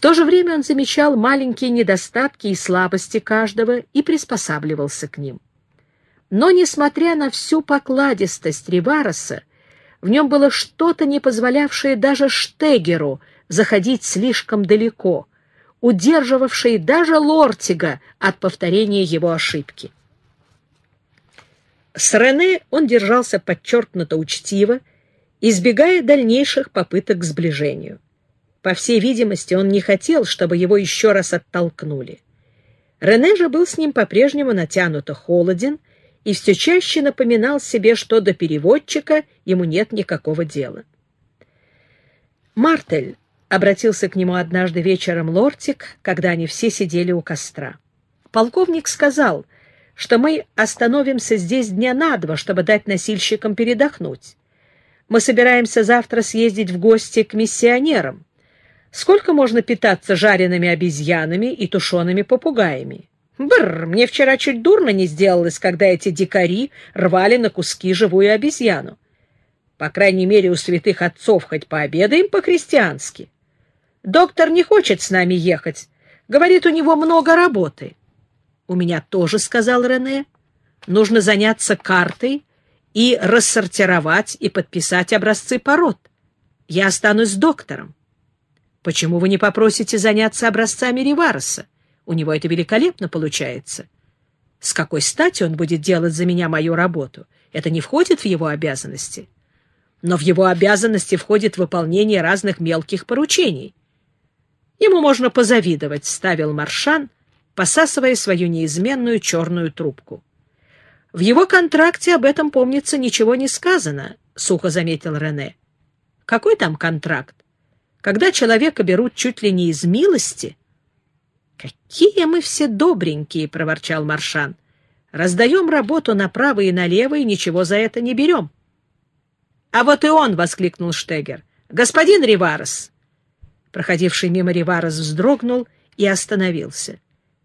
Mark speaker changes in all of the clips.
Speaker 1: В то же время он замечал маленькие недостатки и слабости каждого и приспосабливался к ним. Но, несмотря на всю покладистость Ривароса, в нем было что-то, не позволявшее даже Штегеру заходить слишком далеко, удерживавшее даже Лортига от повторения его ошибки. С Рене он держался подчеркнуто учтиво, избегая дальнейших попыток к сближению. По всей видимости, он не хотел, чтобы его еще раз оттолкнули. Рене же был с ним по-прежнему натянуто холоден и все чаще напоминал себе, что до переводчика ему нет никакого дела. «Мартель», — обратился к нему однажды вечером Лортик, когда они все сидели у костра. «Полковник сказал, что мы остановимся здесь дня на два, чтобы дать носильщикам передохнуть. Мы собираемся завтра съездить в гости к миссионерам. Сколько можно питаться жареными обезьянами и тушеными попугаями? Бррр, мне вчера чуть дурно не сделалось, когда эти дикари рвали на куски живую обезьяну. По крайней мере, у святых отцов хоть пообедаем по-христиански. Доктор не хочет с нами ехать. Говорит, у него много работы. У меня тоже, — сказал Рене, — нужно заняться картой и рассортировать и подписать образцы пород. Я останусь с доктором. Почему вы не попросите заняться образцами Ривароса? У него это великолепно получается. С какой стати он будет делать за меня мою работу? Это не входит в его обязанности. Но в его обязанности входит выполнение разных мелких поручений. Ему можно позавидовать, — ставил Маршан, посасывая свою неизменную черную трубку. В его контракте об этом, помнится, ничего не сказано, — сухо заметил Рене. Какой там контракт? Когда человека берут чуть ли не из милости. «Какие мы все добренькие!» — проворчал Маршан. «Раздаем работу направо и налево, и ничего за это не берем». «А вот и он!» — воскликнул Штегер. «Господин Риварес!» Проходивший мимо Риварес вздрогнул и остановился.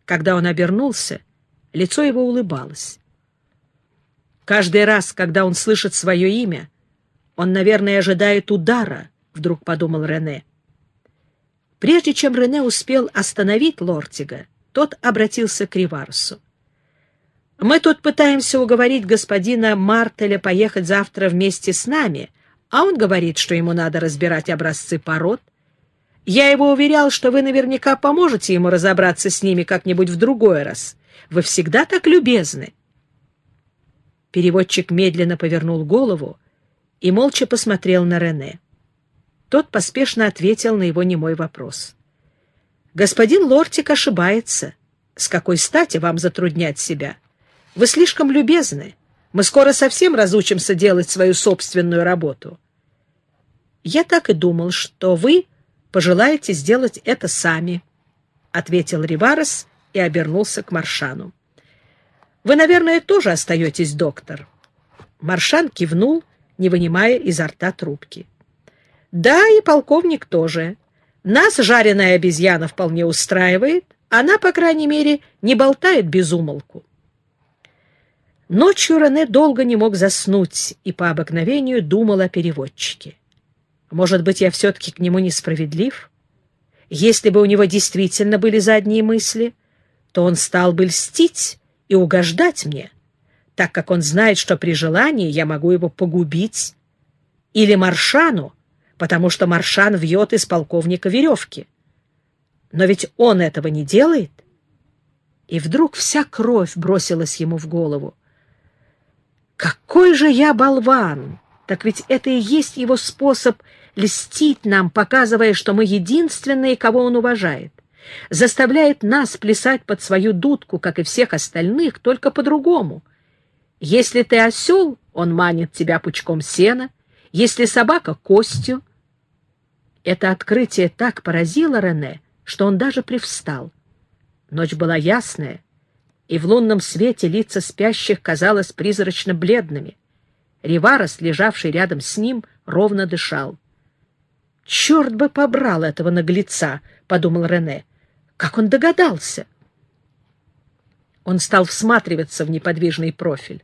Speaker 1: Когда он обернулся, лицо его улыбалось. Каждый раз, когда он слышит свое имя, он, наверное, ожидает удара —— вдруг подумал Рене. Прежде чем Рене успел остановить Лортига, тот обратился к Риварсу. «Мы тут пытаемся уговорить господина Мартеля поехать завтра вместе с нами, а он говорит, что ему надо разбирать образцы пород. Я его уверял, что вы наверняка поможете ему разобраться с ними как-нибудь в другой раз. Вы всегда так любезны». Переводчик медленно повернул голову и молча посмотрел на Рене. Тот поспешно ответил на его немой вопрос. «Господин Лортик ошибается. С какой стати вам затруднять себя? Вы слишком любезны. Мы скоро совсем разучимся делать свою собственную работу». «Я так и думал, что вы пожелаете сделать это сами», — ответил Риварес и обернулся к Маршану. «Вы, наверное, тоже остаетесь, доктор?» Маршан кивнул, не вынимая изо рта трубки. Да, и полковник тоже. Нас жареная обезьяна вполне устраивает. Она, по крайней мере, не болтает без умолку. Ночью Рене долго не мог заснуть и по обыкновению думал о переводчике. Может быть, я все-таки к нему несправедлив? Если бы у него действительно были задние мысли, то он стал бы льстить и угождать мне, так как он знает, что при желании я могу его погубить. Или Маршану, потому что Маршан вьет из полковника веревки. Но ведь он этого не делает. И вдруг вся кровь бросилась ему в голову. Какой же я болван! Так ведь это и есть его способ льстить нам, показывая, что мы единственные, кого он уважает. Заставляет нас плясать под свою дудку, как и всех остальных, только по-другому. Если ты осел, он манит тебя пучком сена, если собака — костью. Это открытие так поразило Рене, что он даже привстал. Ночь была ясная, и в лунном свете лица спящих казалось призрачно бледными. Риварос, лежавший рядом с ним, ровно дышал. «Черт бы побрал этого наглеца!» — подумал Рене. «Как он догадался?» Он стал всматриваться в неподвижный профиль.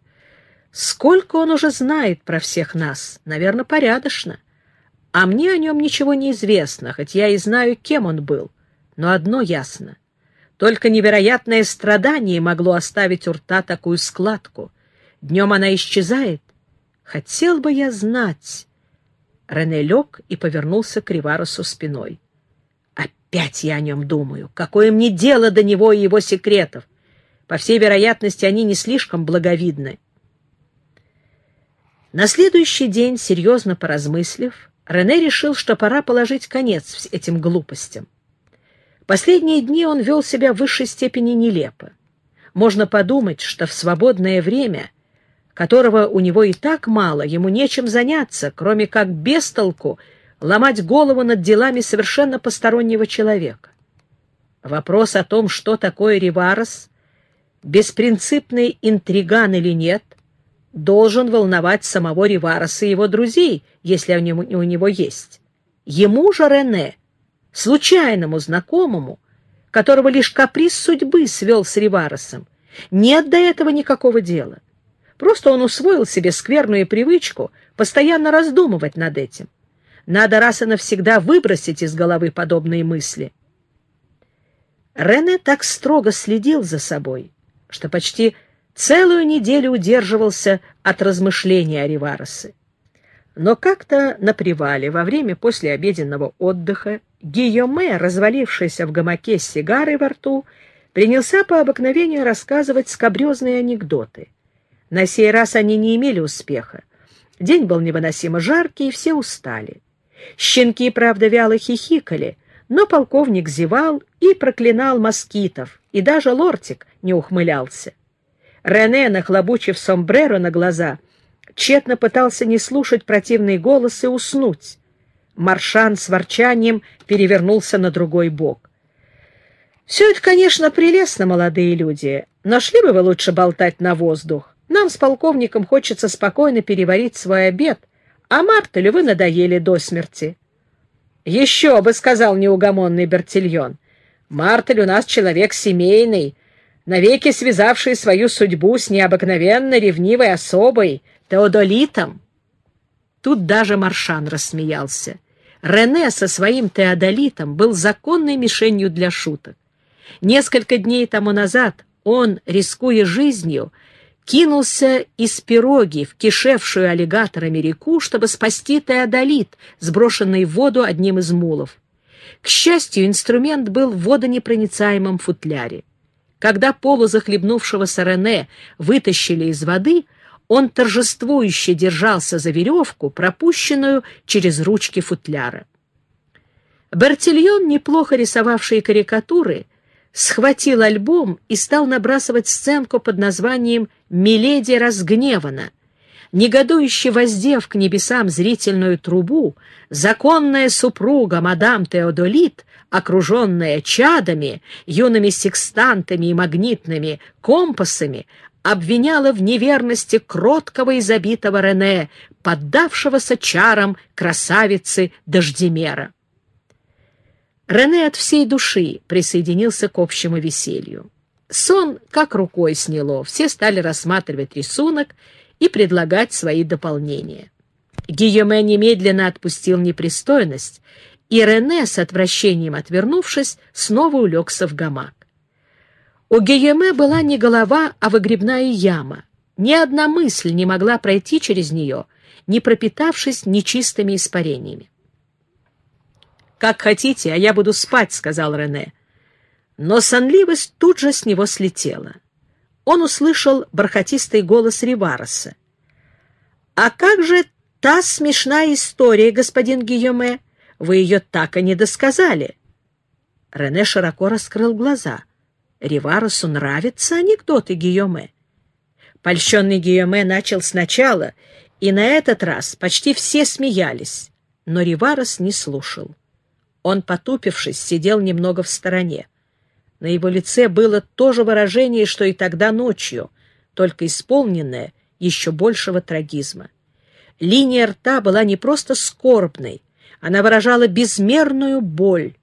Speaker 1: Сколько он уже знает про всех нас? Наверное, порядочно. А мне о нем ничего не известно, хоть я и знаю, кем он был. Но одно ясно. Только невероятное страдание могло оставить у рта такую складку. Днем она исчезает. Хотел бы я знать... Рене лег и повернулся к Риваросу спиной. Опять я о нем думаю. Какое мне дело до него и его секретов? По всей вероятности, они не слишком благовидны. На следующий день, серьезно поразмыслив, Рене решил, что пора положить конец этим глупостям. Последние дни он вел себя в высшей степени нелепо. Можно подумать, что в свободное время, которого у него и так мало, ему нечем заняться, кроме как без толку ломать голову над делами совершенно постороннего человека. Вопрос о том, что такое Риварос, беспринципный интриган или нет, должен волновать самого Ривароса и его друзей, если они у него есть. Ему же Рене, случайному знакомому, которого лишь каприз судьбы свел с Риваросом, нет до этого никакого дела. Просто он усвоил себе скверную привычку постоянно раздумывать над этим. Надо раз и навсегда выбросить из головы подобные мысли. Рене так строго следил за собой, что почти целую неделю удерживался от размышления о Риваросе. Но как-то на привале во время послеобеденного отдыха Гийоме, развалившийся в гамаке с сигарой во рту, принялся по обыкновению рассказывать скабрезные анекдоты. На сей раз они не имели успеха. День был невыносимо жаркий, и все устали. Щенки, правда, вяло хихикали, но полковник зевал и проклинал москитов, и даже лортик не ухмылялся. Рене, нахлобучив сомбреро на глаза, тщетно пытался не слушать противный голос и уснуть. Маршан с ворчанием перевернулся на другой бок. «Все это, конечно, прелестно, молодые люди, но шли бы вы лучше болтать на воздух. Нам с полковником хочется спокойно переварить свой обед, а Мартелю вы надоели до смерти». «Еще бы», — сказал неугомонный Бертильон. «Мартель у нас человек семейный, навеки связавший свою судьбу с необыкновенно ревнивой особой, Теодолитом. Тут даже Маршан рассмеялся. Рене со своим Теодолитом был законной мишенью для шуток. Несколько дней тому назад он, рискуя жизнью, кинулся из пироги в кишевшую аллигаторами реку, чтобы спасти Теодолит, сброшенный в воду одним из мулов. К счастью, инструмент был в водонепроницаемом футляре. Когда полузахлебнувшегося Рене вытащили из воды, он торжествующе держался за веревку, пропущенную через ручки футляра. Бертильон, неплохо рисовавший карикатуры, схватил альбом и стал набрасывать сценку под названием «Миледи разгневана», негодующе воздев к небесам зрительную трубу, законная супруга мадам Теодолит, окруженная чадами, юными секстантами и магнитными компасами, обвиняла в неверности кроткого и забитого Рене, поддавшегося чарам красавицы Дождемера. Рене от всей души присоединился к общему веселью. Сон как рукой сняло, все стали рассматривать рисунок и предлагать свои дополнения. Гийоме немедленно отпустил непристойность, и Рене, с отвращением отвернувшись, снова улегся в гамак. У Гийоме была не голова, а выгребная яма. Ни одна мысль не могла пройти через нее, не пропитавшись нечистыми испарениями. «Как хотите, а я буду спать», — сказал Рене. Но сонливость тут же с него слетела он услышал бархатистый голос Ривароса. «А как же та смешная история, господин Гийоме? Вы ее так и не досказали». Рене широко раскрыл глаза. Риваросу нравятся анекдоты Гийоме. Польщенный Гийоме начал сначала, и на этот раз почти все смеялись, но Риварос не слушал. Он, потупившись, сидел немного в стороне. На его лице было то же выражение, что и тогда ночью, только исполненное еще большего трагизма. Линия рта была не просто скорбной, она выражала безмерную боль.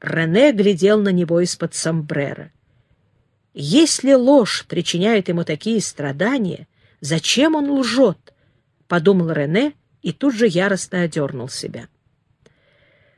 Speaker 1: Рене глядел на него из-под сомбрера. Если ложь причиняет ему такие страдания, зачем он лжет? — подумал Рене и тут же яростно одернул себя.